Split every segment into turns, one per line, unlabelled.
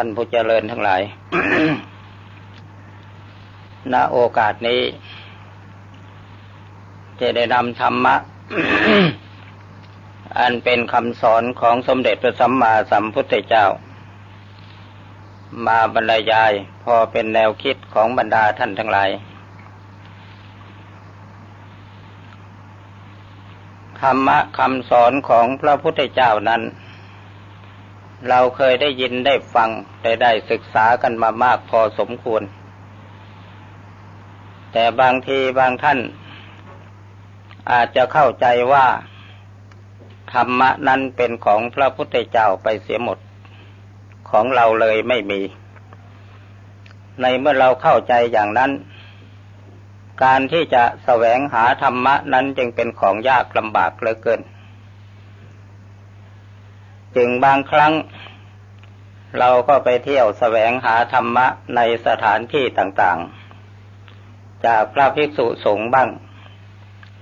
ท่านผู้เจริญทั้งหลาย ณ โอกาสนี้ จะได้นำธรรมะ อันเป็นคำสอนของสมเด็จพระสัมมาสัมพุทธเจ้า มาบรรยาย พอเป็นแนวคิดของบรรดาท่านทั้งหลาย ธรรมะคำสอนของพระพุทธเจ้านั้น เราเคยได้ยินได้ฟังได้ได้ศึกษากันมามากพอสมควร แต่บางทีบางท่าน อาจจะเข้าใจว่า ธรรมะนั้นเป็นของพระพุทธเจ้าไปเสียหมด ของเราเลยไม่มี ในเมื่อเราเข้าใจอย่างนั้น การที่จะแสวงหาธรรมะนั้นจึงเป็นของยากลำบากเหลือเกิน จึงบางครั้ง เราก็ไปเที่ยวแสวงหาธรรมะในสถานที่ต่างๆ จากพระภิกษุสงฆ์บ้าง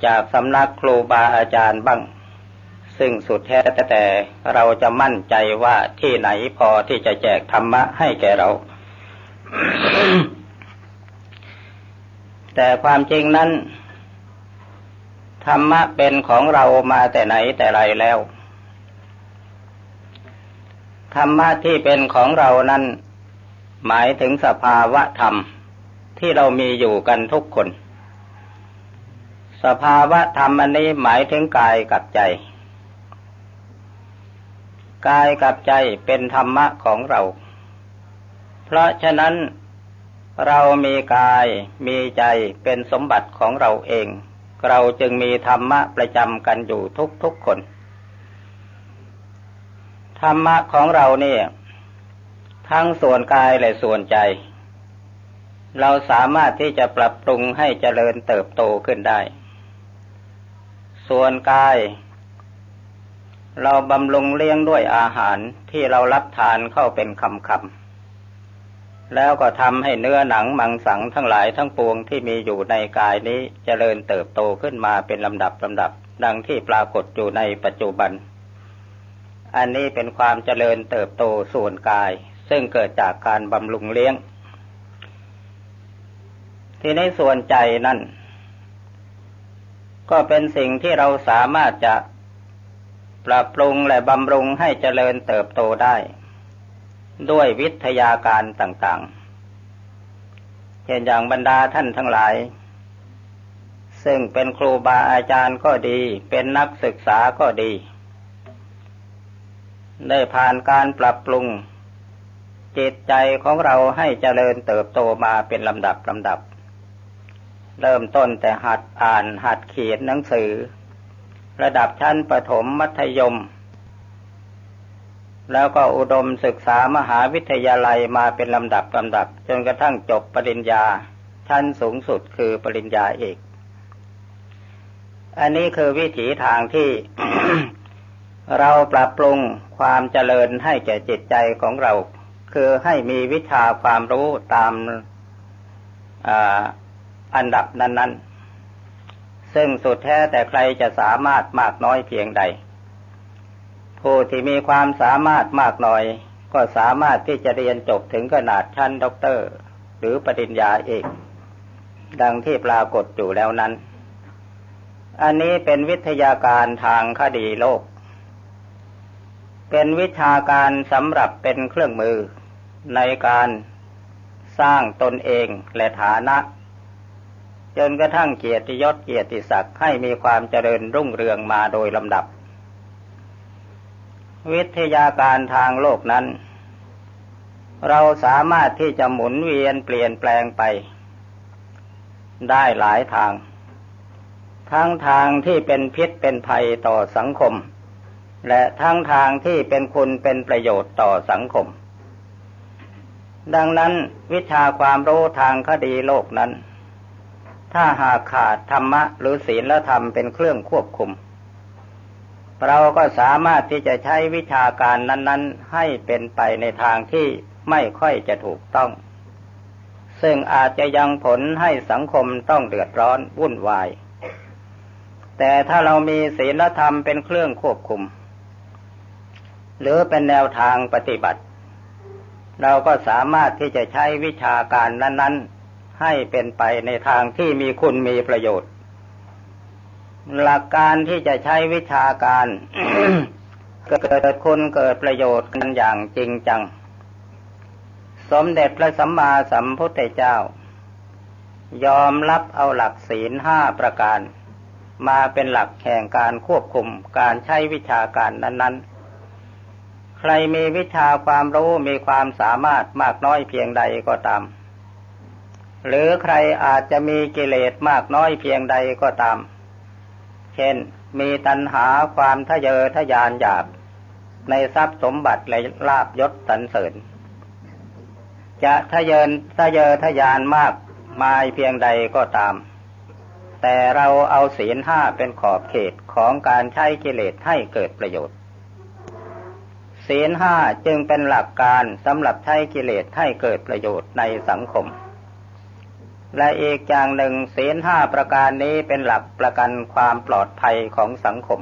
จากสำนักครูบาอาจารย์บ้าง ซึ่งสุดแท้แต่เราจะมั่นใจว่าที่ไหนพอที่จะแจกธรรมะให้แก่เรา แต่ความจริงนั้นธรรมะเป็นของเรามาแต่ไหนแต่ไรแล้ว ธรรมะที่เป็นของเรานั้น หมายถึงสภาวะธรรมที่เรามีอยู่กันทุกคน สภาวะธรรมอันนี้หมายถึงกายกับใจ กายกับใจเป็นธรรมะของเรา เพราะฉะนั้นเรามีกายมีใจเป็นสมบัติของเราเอง เราจึงมีธรรมะประจำกันอยู่ทุกๆคน ธรรมะของเราเนี่ย ทั้งส่วนกายและส่วนใจ เราสามารถที่จะปรับปรุงให้เจริญเติบโตขึ้นได้ ส่วนกาย เราบำรุงเลี้ยงด้วยอาหารที่เรารับทานเข้าเป็นคำคำแล้วก็ทำให้เนื้อหนังมังสังทั้งหลายทั้งปวงที่มีอยู่ในกายนี้เจริญเติบโตขึ้นมาเป็นลำดับลำดับ ดังที่ปรากฏอยู่ในปัจจุบัน อันนี้เป็นความเจริญเติบโตส่วนกาย ซึ่งเกิดจากการบำรุงเลี้ยง ที่ในส่วนใจนั่น ก็เป็นสิ่งที่เราสามารถจะปรับปรุงและบำรุงให้เจริญเติบโตได้ ด้วยวิทยาการต่างๆ เช่นอย่างบรรดาท่านทั้งหลาย ซึ่งเป็นครูบาอาจารย์ก็ดี เป็นนักศึกษาก็ดี ได้ผ่านการปรับปรุง จิตใจของเราให้เจริญเติบโตมาเป็นลำดับลำดับ เริ่มต้นแต่หัดอ่านหัดเขียนหนังสือ ระดับชั้นประถมมัธยม แล้วก็อุดมศึกษามหาวิทยาลัยมาเป็นลำดับลำดับ จนกระทั่งจบปริญญาชั้นสูงสุดคือปริญญาเอก อันนี้คือวิถีทางที่ เราปรับปรุงความเจริญให้แก่จิตใจของเรา คือให้มีวิชาความรู้ตามอันดับนั้น ๆ ซึ่งสุดแท้แต่ใครจะสามารถมากน้อยเพียงใด ผู้ที่มีความสามารถมากน้อย ก็สามารถที่จะเรียนจบถึงขนาดชั้นด็อกเตอร์ หรือปริญญาเอก ดังที่ปรากฏอยู่แล้วนั้น อันนี้เป็นวิทยาการทางคดีโลก เป็นวิชาการสำหรับเป็นเครื่องมือ ในการสร้างตนเองและฐานะ จนกระทั่งเกียรติยศเกียรติศักดิ์ให้มีความเจริญรุ่งเรืองมาโดยลำดับ วิทยาการทางโลกนั้น เราสามารถที่จะหมุนเวียนเปลี่ยนแปลงไป ได้หลายทาง ทั้งทางที่เป็นพิษเป็นภัยต่อสังคม และทั้งทางที่เป็นคุณเป็นประโยชน์ต่อสังคม ดังนั้นวิชาความรู้ทางคดีโลกนั้น ถ้าหากขาดธรรมะหรือศีลและธรรมเป็นเครื่องควบคุม เราก็สามารถที่จะใช้วิชาการนั้น ๆ ให้เป็นไปในทางที่ไม่ค่อยจะถูกต้อง ซึ่งอาจจะยังผลให้สังคมต้องเดือดร้อนวุ่นวายแต่ถ้าเรามีศีลธรรมเป็นเครื่องควบคุม หรือเป็นแนวทางปฏิบัติ เราก็สามารถที่จะใช้วิชาการนั้น ๆ ให้เป็นไปในทางที่มีคุณมีประโยชน์ หลักการที่จะใช้วิชาการเกิดคุณเกิดประโยชน์กันอย่างจริงจัง สมเด็จพระสัมมาสัมพุทธเจ้า ยอมรับเอาหลักศีลห้าประการ มาเป็นหลักแห่งการควบคุมการใช้วิชาการนั้น ๆ ใครมีวิชาความรู้มีความสามารถมากน้อยเพียงใดก็ตาม หรือใครอาจจะมีกิเลสมากน้อยเพียงใดก็ตาม เช่น มีตัณหาความทะเยอทะยานหยาบในทรัพย์สมบัติและลาบยศสรรเสริญ จะทะเยินทะเยอทะยานมากมายเพียงใดก็ตาม แต่เราเอาศีลห้าเป็นขอบเขตของการใช้กิเลสให้เกิดประโยชน์ ศีลห้าจึงเป็นหลักการสำหรับใช้กิเลสให้เกิดประโยชน์ในสังคม และอีกอย่างหนึ่งศีลห้าประการนี้เป็นหลักประกันความปลอดภัยของสังคม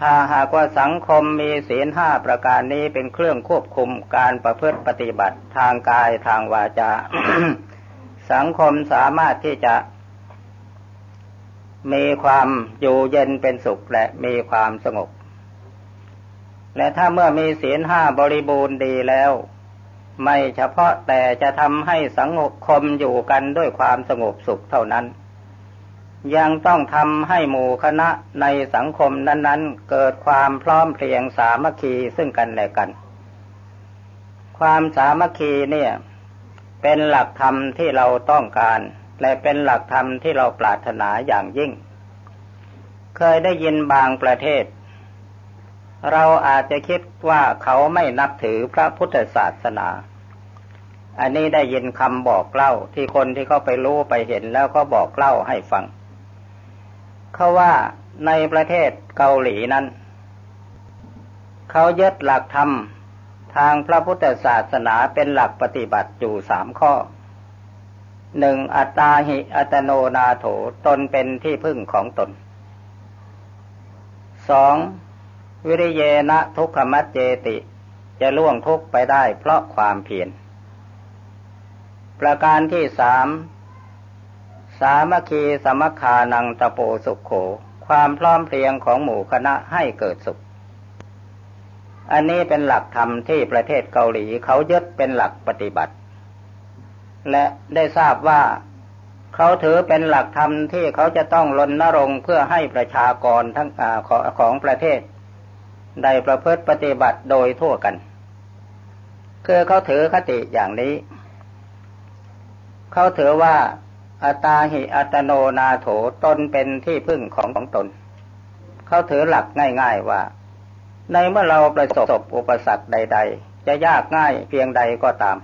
ถ้าหากว่าสังคมมีศีลห้าประการนี้เป็นเครื่องควบคุมการประพฤติปฏิบัติทางกายทางวาจา สังคมสามารถที่จะมีความอยู่เย็นเป็นสุขและมีความสงบ และถ้าเมื่อมีศีลห้าบริบูรณ์ดีแล้ว ไม่เฉพาะแต่จะทำให้สังคมอยู่กันด้วยความสงบสุขเท่านั้น ยังต้องทำให้หมู่คณะในสังคมนั้น ๆ เกิดความพร้อมเพรียงสามัคคีซึ่งกันและกัน ความสามัคคีเนี่ย เป็นหลักธรรมที่เราต้องการ และเป็นหลักธรรมที่เราปรารถนาอย่างยิ่ง เคยได้ยินบางประเทศ เราอาจจะคิดว่าเขาไม่นับถือพระพุทธศาสนา อันนี้ได้ยินคำบอกเล่าที่คนที่เขาไปรู้ไปเห็นแล้วก็บอกเล่าให้ฟัง เขาว่าในประเทศเกาหลีนั้น เขายึดหลักธรรมทางพระพุทธศาสนาเป็นหลักปฏิบัติอยู่สามข้อหนึ่งอัตตาหิอัตโนนาโถตนเป็นที่พึ่งของตนสอง วิริเยนะทุกขมัจเจติ จะล่วงทุกไปได้เพราะความเพียร ประการที่สาม สามัคคีสมัคานังตะโปสุขโข ความพร้อมเพรียงของหมู่คณะให้เกิดสุข อันนี้เป็นหลักธรรมที่ประเทศเกาหลีเขายึดเป็นหลักปฏิบัติ และได้ทราบว่าเขาถือเป็นหลักธรรมที่เขาจะต้องลนรงเพื่อให้ประชากรทั้งอของประเทศ ได้ประพฤติปฏิบัติโดยทั่วกัน คือเขาถือคติอย่างนี้ เขาถือว่าอัตาหิอัตโนนาโถตนเป็นที่พึ่งของของตน เขาถือหลักง่ายๆว่า ในเมื่อเราประสบอุปสรรคใด ๆ จะยากง่ายเพียงใดก็ตาม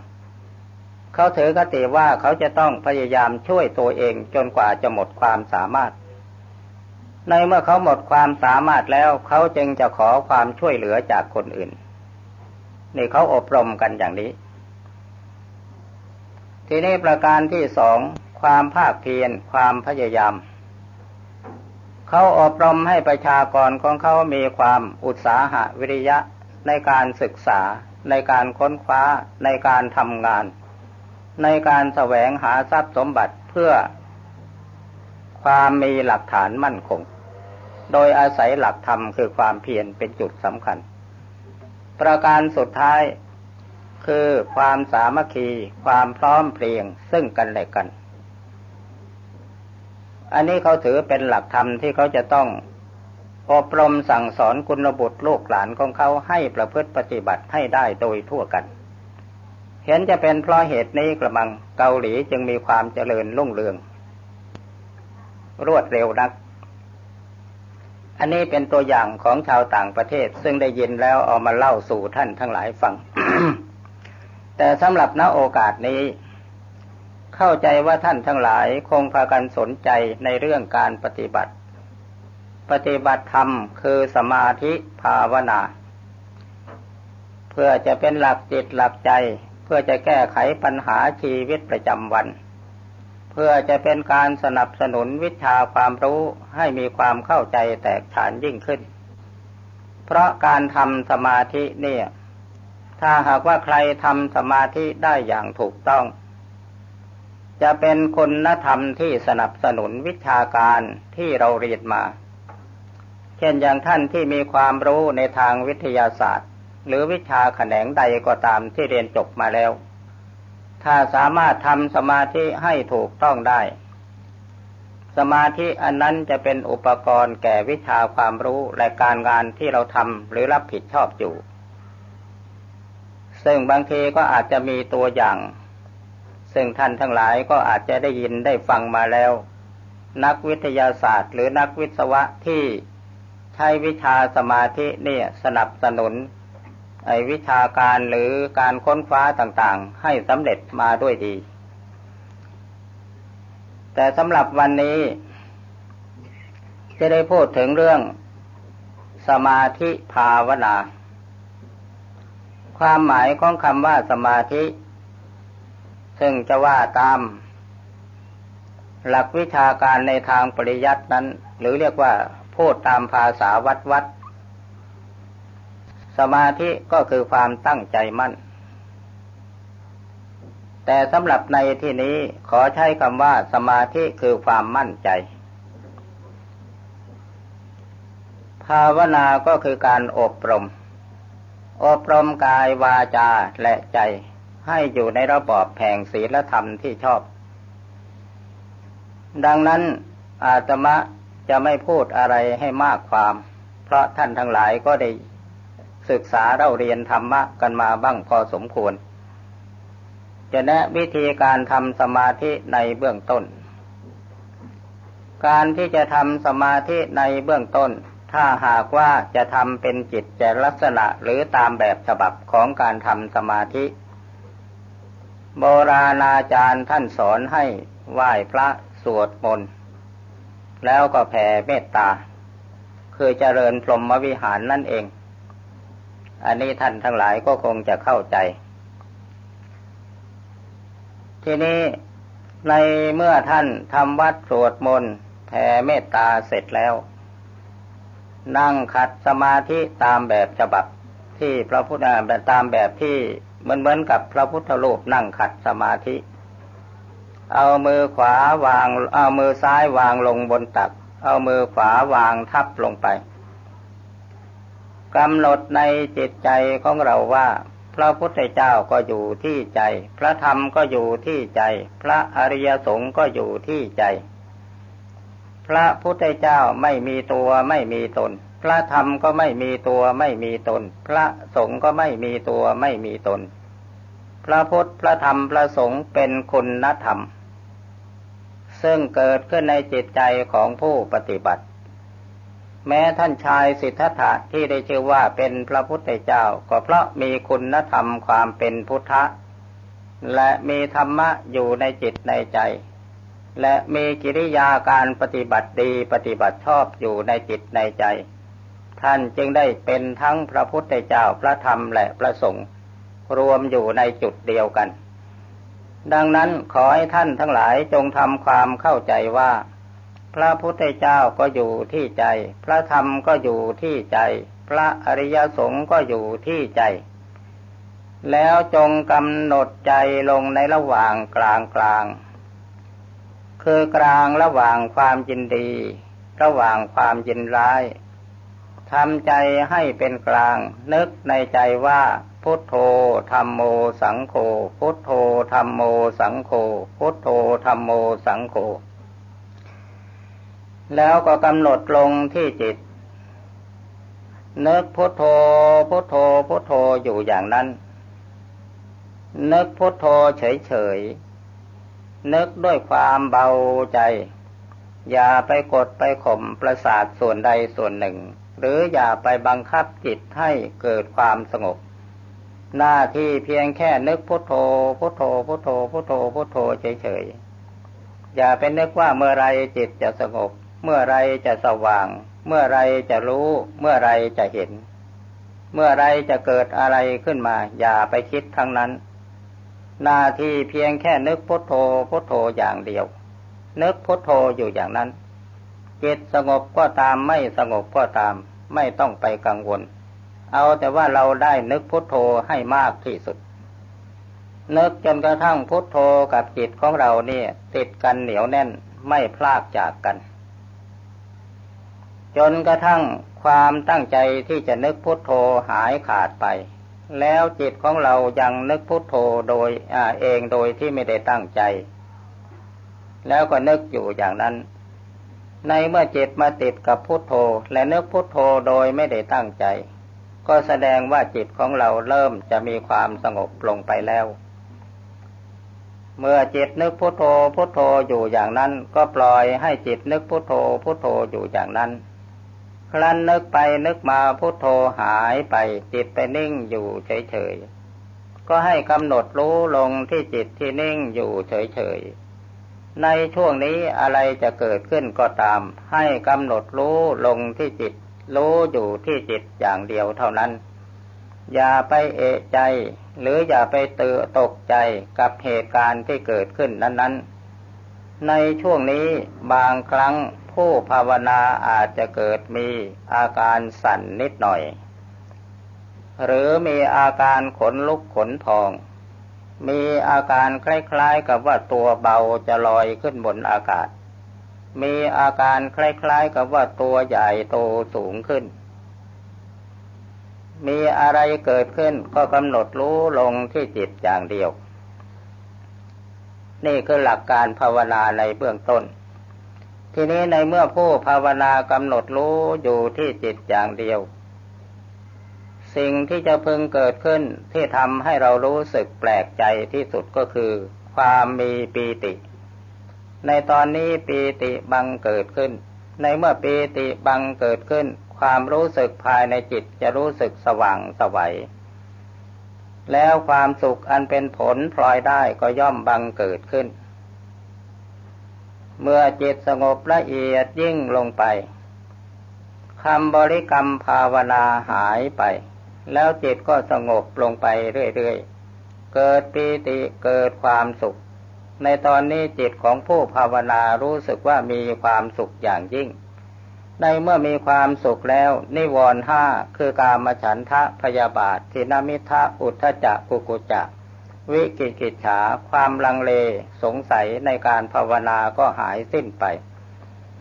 เขาถือกติว่าเขาจะต้องพยายามช่วยตัวเองจนกว่าจะหมดความสามารถ ในเมื่อเขาหมดความสามารถแล้วเขาจึงจะขอความช่วยเหลือจากคนอื่น นี่เขาอบรมกันอย่างนี้ ทีนี้ประการที่สองความภาคเพียรความพยายาม เขาอบรมให้ประชากรของเขามีความอุตสาหะวิริยะในการศึกษา ในการค้นคว้า ในการทำงาน ในการแสวงหาทรัพย์สมบัติเพื่อ ความมีหลักฐานมั่นคง โดยอาศัยหลักธรรมคือความเพียรเป็นจุดสำคัญ ประการสุดท้ายคือความสามัคคี ความพร้อมเพรียงซึ่งกันและกัน อันนี้เขาถือเป็นหลักธรรมที่เขาจะต้องอบรมสั่งสอนคุณบุตรลูกหลานของเขาให้ประพฤติปฏิบัติให้ได้โดยทั่วกัน เห็นจะเป็นเพราะเหตุนี้กระมังเกาหลีจึงมีความเจริญรุ่งเรือง รวดเร็วนัก อันนี้เป็นตัวอย่างของชาวต่างประเทศ ซึ่งได้ยินแล้วเอามาเล่าสู่ท่านทั้งหลายฟัง แต่สำหรับณโอกาสนี้ เข้าใจว่าท่านทั้งหลายคงพากันสนใจในเรื่องการปฏิบัติ ปฏิบัติธรรมคือสมาธิภาวนาเพื่อจะเป็นหลักจิตหลักใจ เพื่อจะแก้ไขปัญหาชีวิตประจำวัน เพื่อจะเป็นการสนับสนุนวิชาความรู้ให้มีความเข้าใจแตกฉานยิ่งขึ้น เพราะการทำสมาธิเนี่ย ถ้าหากว่าใครทำสมาธิได้อย่างถูกต้อง จะเป็นคุณธรรมที่สนับสนุนวิชาการที่เราเรียนมา เช่นอย่างท่านที่มีความรู้ในทางวิทยาศาสตร์ หรือวิชาแขนงใดก็ตามที่เรียนจบมาแล้ว ถ้าสามารถทำสมาธิให้ถูกต้องได้ สมาธิอันนั้นจะเป็นอุปกรณ์แก่วิชาความรู้และการงานที่เราทำหรือรับผิดชอบอยู่ ซึ่งบางทีก็อาจจะมีตัวอย่าง ซึ่งท่านทั้งหลายก็อาจจะได้ยินได้ฟังมาแล้ว นักวิทยาศาสตร์ หรือนักวิศวะที่ใช้วิชาสมาธิเนี่ยสนับสนุน ไอวิชาการหรือการค้นคว้าต่างๆ ให้สำเร็จมาด้วยดี แต่สำหรับวันนี้จะได้พูดถึงเรื่องสมาธิภาวนา ความหมายของคำว่าสมาธิ ซึ่งจะว่าตาม หลักวิชาการในทางปริยัตินั้น หรือเรียกว่าพูดตามภาษาวัดวัด สมาธิก็คือความตั้งใจมั่น แต่สำหรับในที่นี้ขอใช้คำว่าสมาธิคือความมั่นใจ ภาวนาก็คือการอบรม อบรมกายวาจาและใจให้อยู่ในระบอบแห่งศีลธรรมที่ชอบ ดังนั้นอาตมะจะไม่พูดอะไรให้มากความ เพราะท่านทั้งหลายก็ได้ ศึกษาเราเรียนธรรมะกันมาบ้างพอสมควร จะแนะวิธีการทำสมาธิในเบื้องต้น การที่จะทำสมาธิในเบื้องต้น ถ้าหากว่าจะทำเป็นจิตแจลักษณะหรือตามแบบฉบับของการทำสมาธิ โบราณอาจารย์ท่านสอนให้ไหว้พระสวดมนต์แล้วก็แผ่เมตตา คือเจริญพรหมวิหารนั่นเอง อันนี้ท่านทั้งหลายก็คงจะเข้าใจ ทีนี้ในเมื่อท่านทำวัดสวดมนต์แผ่เมตตาเสร็จแล้ว นั่งขัดสมาธิตามแบบฉบับที่พระพุทธตามแบบที่เหมือนเหมือนกับพระพุทธรูปนั่งขัดสมาธิ เอามือขวาวาง เอามือซ้ายวางลงบนตัก เอามือขวาวางทับลงไป กำหนดในจิตใจของเราว่า พระพุทธเจ้าก็อยู่ที่ใจ พระธรรมก็อยู่ที่ใจ พระอริยสงฆ์ก็อยู่ที่ใจ พระพุทธเจ้าไม่มีตัวไม่มีตน พระธรรมก็ไม่มีตัวไม่มีตน พระสงฆ์ก็ไม่มีตัวไม่มีตน พระพุทธพระธรรมพระสงฆ์เป็นคุณธรรม ซึ่งเกิดขึ้นในจิตใจของผู้ปฏิบัติ แม้ท่านชายสิทธัตถะที่ได้ชื่อว่าเป็นพระพุทธเจ้า ก็เพราะมีคุณธรรมความเป็นพุทธะ และมีธรรมะอยู่ในจิตในใจ และมีกิริยาการปฏิบัติดีปฏิบัติชอบอยู่ในจิตในใจ ท่านจึงได้เป็นทั้งพระพุทธเจ้าพระธรรมและพระสงฆ์รวมอยู่ในจุดเดียวกัน ดังนั้นขอให้ท่านทั้งหลายจงทำความเข้าใจว่า พระพุทธเจ้าก็อยู่ที่ใจ พระธรรมก็อยู่ที่ใจ พระอริยสงฆ์ก็อยู่ที่ใจ แล้วจงกำหนดใจลงในระหว่างกลางกลาง คือกลางระหว่างความยินดี ระหว่างความยินร้ายทำใจให้เป็นกลาง นึกในใจว่าพุทโธธรรมโมสังโฆ พุทโธธรรมโมสังโฆ พุทโธธรรมโมสังโฆ แล้วก็กำหนดลงที่จิต นึกพุทโธพุทโธพุทโธอยู่อย่างนั้น นึกพุทโธเฉยๆ นึกด้วยความเบาใจ อย่าไปกดไปข่มประสาทส่วนใดส่วนหนึ่ง หรืออย่าไปบังคับจิตให้เกิดความสงบ หน้าที่เพียงแค่นึกพุทโธพุทโธพุทโธพุทโธพุทโธเฉยๆอย่าไปนึกว่าเมื่อไรจิตจะสงบ เมื่อไรจะสว่าง เมื่อไรจะรู้ เมื่อไรจะเห็น เมื่อไรจะเกิดอะไรขึ้นมา อย่าไปคิดทั้งนั้น หน้าที่เพียงแค่นึกพุทโธพุทโธอย่างเดียว นึกพุทโธอยู่อย่างนั้นจิตสงบก็ตามไม่สงบก็ตาม ไม่ต้องไปกังวล เอาแต่ว่าเราได้นึกพุทโธให้มากที่สุด นึกจนกระทั่งพุทโธกับจิตของเราเนี่ย ติดกันเหนียวแน่นไม่พลากจากกัน จนกระทั่งความตั้งใจที่จะนึกพุทโธหายขาดไป แล้วจิตของเรายังนึกพุทโธโดยอเองโดยที่ไม่ได้ตั้งใจ แล้วก็นึกอยู่อย่างนั้น ในเมื่อจิตมาติดกับพุทโธ และนึกพุทโธโดยไม่ได้ตั้งใจ ก็แสดงว่าจิตของเราเริ่มจะมีความสงบลงไปแล้ว เมื่อจิตนึกพุทโธพุทโธอยู่อย่างนั้น ก็ปล่อยให้จิตนึกพุทโธพุทโธอยู่อย่างนั้น ครั้นนึกไปนึกมาพุโทโธหายไปจิตไปนิ่งอยู่เฉยๆ ก็ให้กำหนดรู้ลงที่จิตที่นิ่งอยู่เฉยๆ ในช่วงนี้อะไรจะเกิดขึ้นก็ตาม ให้กำหนดรู้ลงที่จิต รู้อยู่ที่จิตอย่างเดียวเท่านั้น อย่าไปเอะใจ หรืออย่าไปเตือตกใจกับเหตุการณ์ที่เกิดขึ้นนั้น ๆ ในช่วงนี้บางครั้ง ผู้ภาวนาอาจจะเกิดมีอาการสั่นนิดหน่อย หรือมีอาการขนลุกขนพอง มีอาการคล้ายๆกับว่าตัวเบาจะลอยขึ้นบนอากาศ มีอาการคล้ายๆกับว่าตัวใหญ่โตสูงขึ้น มีอะไรเกิดขึ้นก็กำหนดรู้ลงที่จิตอย่างเดียว นี่คือหลักการภาวนาในเบื้องต้น ทีนี้ในเมื่อผู้ภาวนากำหนดรู้อยู่ที่จิตอย่างเดียว สิ่งที่จะพึงเกิดขึ้นที่ทำให้เรารู้สึกแปลกใจที่สุดก็คือ ความมีปีติ ในตอนนี้ปีติบังเกิดขึ้น ในเมื่อปีติบังเกิดขึ้น ความรู้สึกภายในจิตจะรู้สึกสว่างสวัยแล้วความสุขอันเป็นผลพลอยได้ก็ย่อมบังเกิดขึ้น เมื่อจิตสงบละเอียดยิ่งลงไปคำบริกรรมภาวนาหายไป แล้วจิตก็สงบลงไปเรื่อยๆ เกิดปีติเกิดความสุข ในตอนนี้จิตของผู้ภาวนารู้สึกว่ามีความสุขอย่างยิ่ง ในเมื่อมีความสุขแล้ว นิวรณ์ห้าคือกามฉันทะพยาบาททินามิทะอุทธจักกุกุจัก วิกิกิจฉาความลังเลสงสัยในการภาวนาก็หายสิ้นไป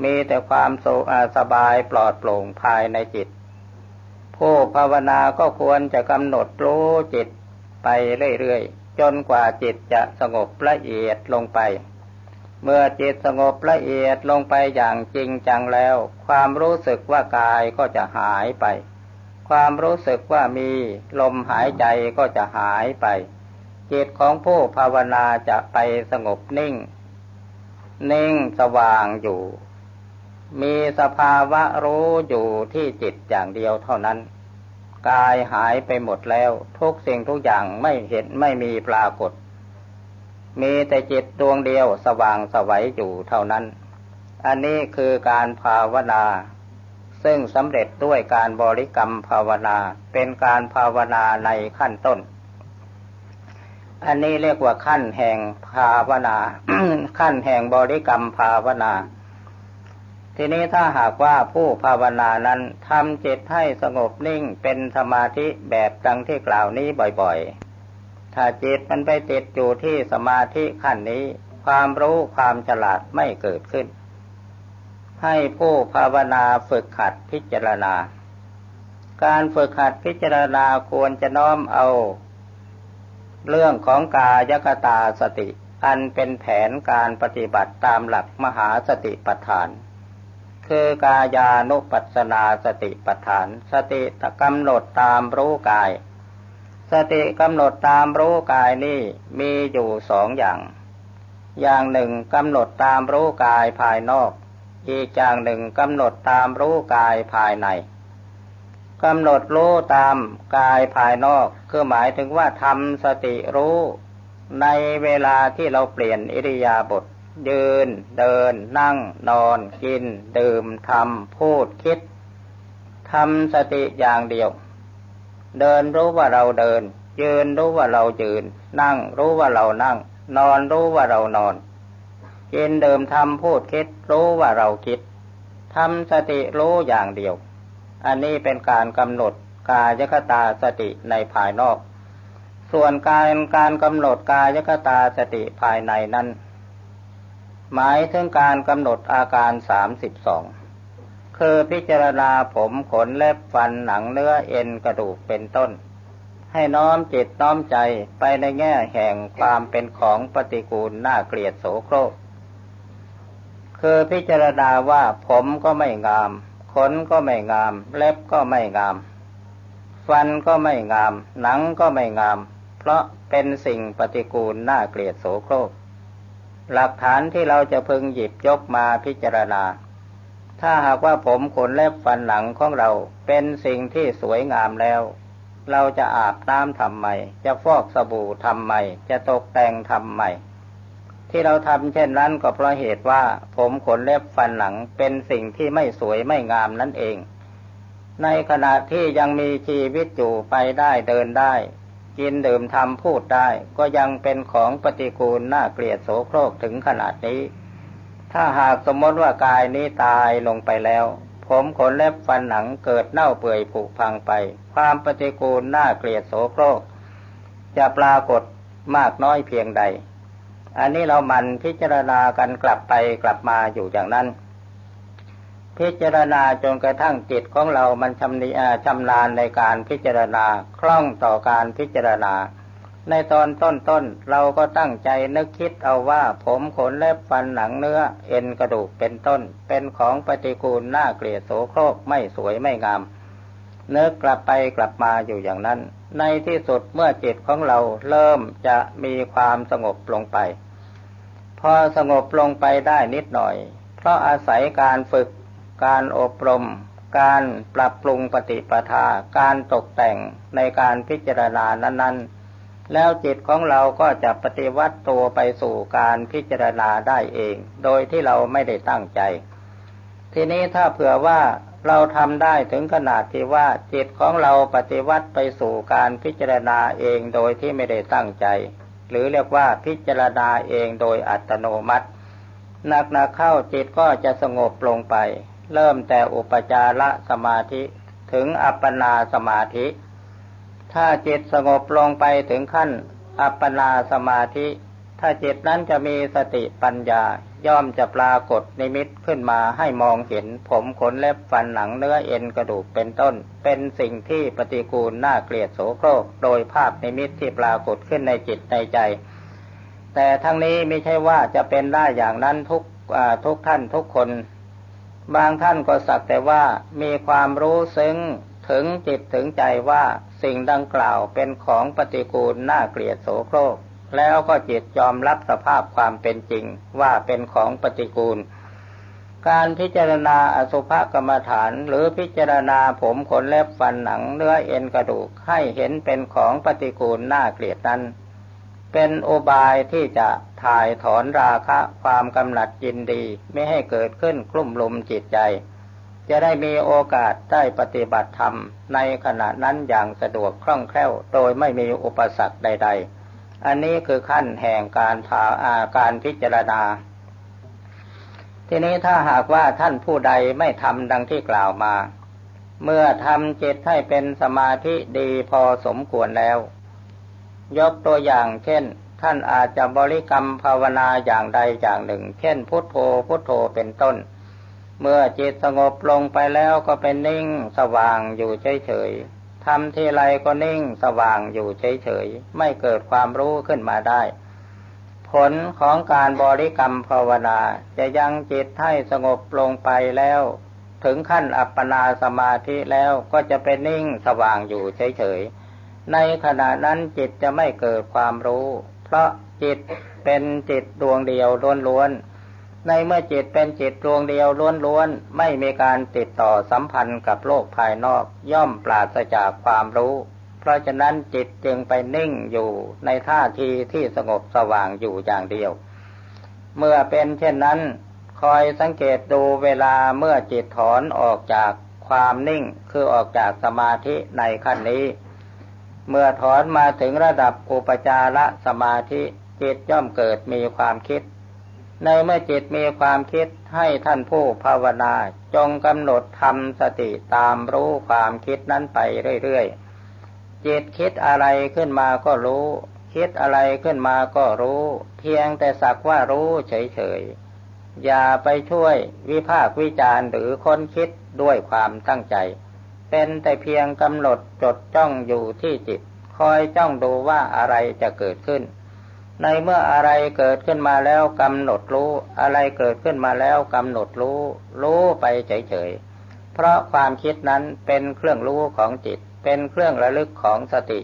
มีแต่ความโสบายปลอดโปร่งภายในจิต ผู้ภาวนาก็ควรจะกำหนดรู้จิตไปเรื่อยๆ จนกว่าจิตจะสงบละเอียดลงไป เมื่อจิตสงบละเอียดลงไปอย่างจริงจังแล้ว ความรู้สึกว่ากายก็จะหายไป ความรู้สึกว่ามีลมหายใจก็จะหายไป จิตของผู้ภาวนาจะไปสงบนิ่ง นิ่งสว่างอยู่ มีสภาวะรู้อยู่ที่จิตอย่างเดียวเท่านั้น กายหายไปหมดแล้ว ทุกสิ่งทุกอย่างไม่เห็นไม่มีปรากฏ มีแต่จิตดวงเดียวสว่างสวัยอยู่เท่านั้น อันนี้คือการภาวนาซึ่งสำเร็จด้วยการบริกรรมภาวนาเป็นการภาวนาในขั้นต้น อันนี้เรียกว่าขั้นแห่งภาวนา ขั้นแห่งบริกรรมภาวนา ทีนี้ถ้าหากว่าผู้ภาวนานั้นทำจิตให้สงบนิ่งเป็นสมาธิแบบดังที่กล่าวนี้บ่อยๆ ถ้าจิตมันไปติดอยู่ที่สมาธิขั้นนี้ ความรู้ความฉลาดไม่เกิดขึ้น ให้ผู้ภาวนาฝึกขัดพิจารณา การฝึกขัดพิจารณาควรจะน้อมเอา เรื่องของกายกตาสติ อันเป็นแผนการปฏิบัติตามหลักมหาสติปัฏฐาน คือกายานุปัสนาสติปัฏฐาน สติกำหนดตามรู้กาย สติกำหนดตามรู้กายนี่มีอยู่สองอย่าง อย่างหนึ่งกำหนดตามรู้กายภายนอก อีกอย่างหนึ่งกำหนดตามรู้กายภายใน กำหนดรู้ตามกายภายนอก คือหมายถึงว่าทำสติรู้ ในเวลาที่เราเปลี่ยนอิริยาบถยืน เดิน นั่ง นอน กิน ดื่มทำพูดคิดทำสติอย่างเดียว เดินรู้ว่าเราเดิน ยืนรู้ว่าเรายืน นั่งรู้ว่าเรานั่ง นอนรู้ว่าเรานอน กินดื่มทำพูดคิด รู้ว่าเราคิดทำสติรู้อย่างเดียว อันนี้เป็นการกำหนดกายคตาสติในภายนอก ส่วนการการกำหนดกายคตาสติภายในนั้น หมายถึงการกำหนดอาการสามสิบสองคือพิจารณาผมขนเล็บฟันหนังเนื้อเอ็นกระดูกเป็นต้น ให้น้อมจิตน้อมใจไปในแง่แห่งความเป็นของปฏิกูลน่าเกลียดโสโครกคือพิจารณาว่าผมก็ไม่งาม ขนก็ไม่งาม เล็บก็ไม่งาม ฟันก็ไม่งาม หนังก็ไม่งาม เพราะเป็นสิ่งปฏิกูลน่าเกลียดโสโครก หลักฐานที่เราจะพึงหยิบยกมาพิจารณา ถ้าหากว่าผมขนเล็บฟันหนังของเราเป็นสิ่งที่สวยงามแล้ว เราจะอาบน้ำทำไม จะฟอกสบู่ทำไม จะตกแต่งทำไม ที่เราทำเช่นนั้นก็เพราะเหตุว่า ผมขนเล็บฟันหนังเป็นสิ่งที่ไม่สวยไม่งามนั่นเอง ในขณะที่ยังมีชีวิตอยู่ไปได้เดินได้ กินดื่มทำพูดได้ ก็ยังเป็นของปฏิกูลน่าเกลียดโสโครกถึงขนาดนี้ ถ้าหากสมมติว่ากายนี้ตายลงไปแล้ว ผมขนเล็บฟันหนังเกิดเน่าเปื่อยผุพังไป ความปฏิกูลน่าเกลียดโสโครก จะปรากฏมากน้อยเพียงใด อันนี้เรามันพิจารณากันกลับไปกลับมาอยู่อย่างนั้น พิจารณาจนกระทั่งจิตของเรามันชำนิชำนาญในการพิจารณาคล่องต่อการพิจารณา ในตอนต้นๆเราก็ตั้งใจนึกคิดเอาว่า ผมขนเล็บฟันหนังเนื้อ เอ็นกระดูกเป็นต้น เป็นของปฏิกูลน่าเกลียดโสโครกไม่สวยไม่งามเนึกกลับไปกลับมาอยู่อย่างนั้น ในที่สุดเมื่อจิตของเราเริ่มจะมีความสงบลงไป พอสงบลงไปได้นิดหน่อย เพราะอาศัยการฝึก การอบรม การปรับปรุงปฏิปทา การตกแต่งในการพิจารณานั้นๆ แล้วจิตของเราก็จะปฏิวัติตัวไปสู่การพิจารณาได้เอง โดยที่เราไม่ได้ตั้งใจ ทีนี้ถ้าเผื่อว่าเราทำได้ถึงขนาดที่ว่าจิตของเราปฏิวัติไปสู่การพิจารณาเองโดยที่ไม่ได้ตั้งใจ หรือเรียกว่าพิจารณาเองโดยอัตโนมัติหนักๆเข้าจิตก็จะสงบลงไป เริ่มแต่อุปจารสมาธิถึงอัปปนาสมาธิ ถ้าจิตสงบลงไปถึงขั้นอัปปนาสมาธิ ถ้าจิตนั้นจะมีสติปัญญา ย่อมจะปรากฏนิมิตขึ้นมาให้มองเห็น ผมขนเล็บฟันหนังเนื้อเอ็นกระดูกเป็นต้น เป็นสิ่งที่ปฏิกูลน่าเกลียดโสโครก โดยภาพนิมิตที่ปรากฏขึ้นในจิตในใจ แต่ทั้งนี้ไม่ใช่ว่าจะเป็นได้อย่างนั้นทุกทุกท่านทุกคน บางท่านก็สักแต่ว่ามีความรู้ซึ้งถึงจิตถึงใจว่าสิ่งดังกล่าวเป็นของปฏิกูลน่าเกลียดโสโครก แล้วก็จิตยอมรับสภาพความเป็นจริงว่าเป็นของปฏิกูล การพิจารณาอสุภกรรมฐานหรือพิจารณาผมขนเล็บฟันหนังเนื้อเอ็นกระดูกให้เห็นเป็นของปฏิกูลน่าเกลียดนั้น เป็นโอบายที่จะถ่ายถอนราคะความกำหนัดยินดีไม่ให้เกิดขึ้นกลุ่มลุมจิตใจ จะได้มีโอกาสได้ปฏิบัติธรรมในขณะนั้นอย่างสะดวกคล่องแคล่วโดยไม่มีอุปสรรคใด ๆ อันนี้คือขั้นแห่งการถาาการพิจารณา ทีนี้ถ้าหากว่าท่านผู้ใดไม่ทำดังที่กล่าวมา เมื่อทำจิตให้เป็นสมาธิดีพอสมควรแล้ว ยกตัวอย่างเช่น ท่านอาจจะบริกรรมภาวนาอย่างใดอย่างหนึ่ง เช่น พุทโธพุทโธเป็นต้น เมื่อจิตสงบลงไปแล้วก็เป็นนิ่งสว่างอยู่เฉยๆ ทำทีไรก็นิ่งสว่างอยู่เฉยๆ ไม่เกิดความรู้ขึ้นมาได้ ผลของการบริกรรมภาวนาจะยังจิตให้สงบลงไปแล้ว ถึงขั้นอัปปนาสมาธิแล้วก็จะเป็นนิ่งสว่างอยู่เฉยๆ ในขณะนั้นจิตจะไม่เกิดความรู้ เพราะจิตเป็นจิตดวงเดียวล้วนๆ ในเมื่อจิตเป็นจิตดวงเดียวล้วนๆ ไม่มีการติดต่อสัมพันธ์กับโลกภายนอกย่อมปราศจากความรู้ เพราะฉะนั้นจิตจึงไปนิ่งอยู่ในท่าทีที่สงบสว่างอยู่อย่างเดียว เมื่อเป็นเช่นนั้น คอยสังเกตดูเวลาเมื่อจิตถอนออกจากความนิ่งคือออกจากสมาธิในขั้นนี้ เมื่อถอนมาถึงระดับอุปจารสมาธิจิตย่อมเกิดมีความคิด ในเมื่อจิตมีความคิดให้ท่านผู้ภาวนา จงกำหนดทำสติตามรู้ความคิดนั้นไปเรื่อยๆ จิตคิดอะไรขึ้นมาก็รู้ คิดอะไรขึ้นมาก็รู้ เพียงแต่สักว่ารู้เฉยๆ อย่าไปช่วยวิพากวิจารหรือค้นคิดด้วยความตั้งใจ เป็นแต่เพียงกำหนดจดจ้องอยู่ที่จิต คอยจ้องดูว่าอะไรจะเกิดขึ้น ในเมื่ออะไรเกิดขึ้นมาแล้วกำหนดรู้ อะไรเกิดขึ้นมาแล้วกำหนดรู้ รู้ไปเฉยๆ เพราะความคิดนั้นเป็นเครื่องรู้ของจิต เป็นเครื่องระลึกของสติ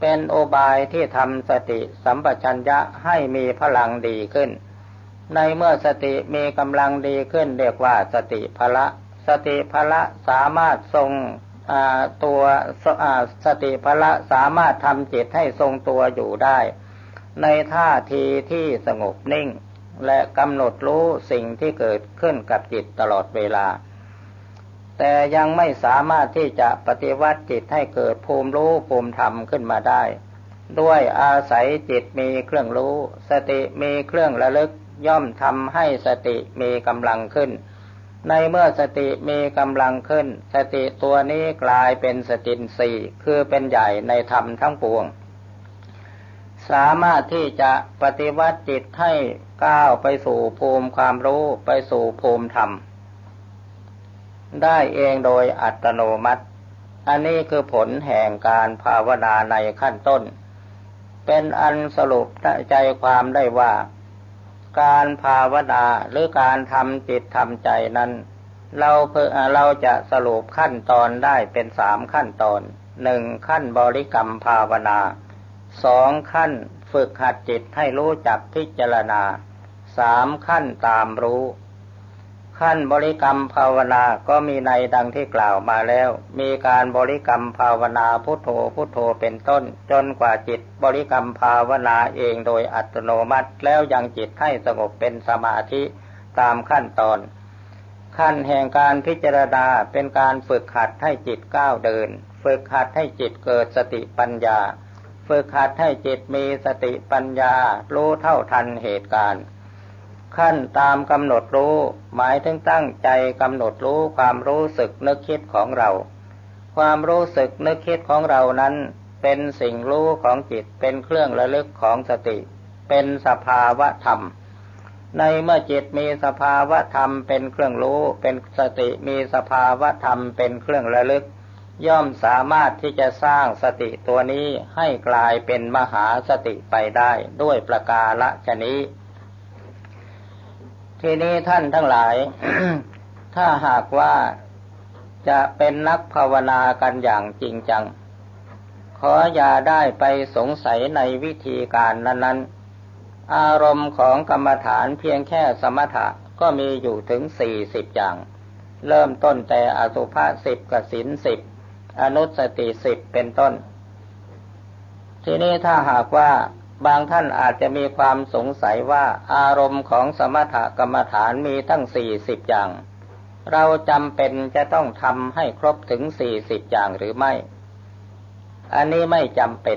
เป็นโอบายที่ทำสติสัมปชัญญะให้มีพลังดีขึ้น ในเมื่อสติมีกำลังดีขึ้น เรียกว่าสติพละ สติพละสามารถทรงตัวสติพละสามารถทำจิตให้ทรงตัวอยู่ได้ ในท่าทีที่สงบนิ่ง และกำหนดรู้สิ่งที่เกิดขึ้นกับจิตตลอดเวลา แต่ยังไม่สามารถที่จะปฏิวัติจิตให้เกิดภูมิรู้ภูมิธรรมขึ้นมาได้ ด้วยอาศัยจิตมีเครื่องรู้ สติมีเครื่องระลึกย่อมทำให้สติมีกำลังขึ้น ในเมื่อสติมีกำลังขึ้น สติตัวนี้กลายเป็นสตินสี่คือเป็นใหญ่ในธรรมทั้งปวง สามารถที่จะปฏิวัติจิตให้ก้าวไปสู่ภูมิความรู้ไปสู่ภูมิธรรม ได้เองโดยอัตโนมัติ อันนี้คือผลแห่งการภาวนาในขั้นต้น เป็นอันสรุปใจความได้ว่า การภาวนาหรือการทำจิตทำใจนั้น เราเพื่อเราจะสรุปขั้นตอนได้เป็นสามขั้นตอนหนึ่งขั้นบริกรรมภาวนา สองขั้นฝึกหัดจิตให้รู้จักพิจารณา สามขั้นตามรู้ ขั้นบริกรรมภาวนาก็มีในดังที่กล่าวมาแล้ว มีการบริกรรมภาวนาพุทโธพุทโธเป็นต้น จนกว่าจิตบริกรรมภาวนาเองโดยอัตโนมัติแล้วยังจิตให้สงบเป็นสมาธิตามขั้นตอน ขั้นแห่งการพิจารณาเป็นการฝึกหัดให้จิตก้าวเดิน ฝึกหัดให้จิตเกิดสติปัญญา ฝึกหัดให้จิตมีสติปัญญา รู้เท่าทันเหตุการณ์ ขั้นตามกำหนดรู้ หมายถึงตั้งใจกำหนดรู้ความรู้สึกนึกคิดของเรา ความรู้สึกนึกคิดของเรานั้นเป็นสิ่งรู้ของจิตเป็นเครื่องระลึกของสติ เป็นสภาวะธรรม ในเมื่อจิตมีสภาวะธรรมเป็นเครื่องรู้ เป็นสติมีสภาวะธรรมเป็นเครื่องระลึก ย่อมสามารถที่จะสร้างสติตัวนี้ให้กลายเป็นมหาสติไปได้ด้วยประกาละชนี้ ทีนี้ท่านทั้งหลาย ถ้าหากว่าจะเป็นนักภาวนากันอย่างจริงจัง ขออย่าได้ไปสงสัยในวิธีการนั้น ๆ อารมณ์ของกรรมฐานเพียงแค่สมถะก็มีอยู่ถึงสี่สิบอย่าง เริ่มต้นแต่อสุภะสิบกสินสิบ อนุสติสิบเป็นต้น ทีนี้ถ้าหากว่าบางท่านอาจจะมีความสงสัยว่าอารมณ์ของสมถกรรมฐานมีทั้งสี่สิบอย่าง เราจำเป็นจะต้องทำให้ครบถึงสี่สิบอย่างหรือไม่ อันนี้ไม่จำเป็น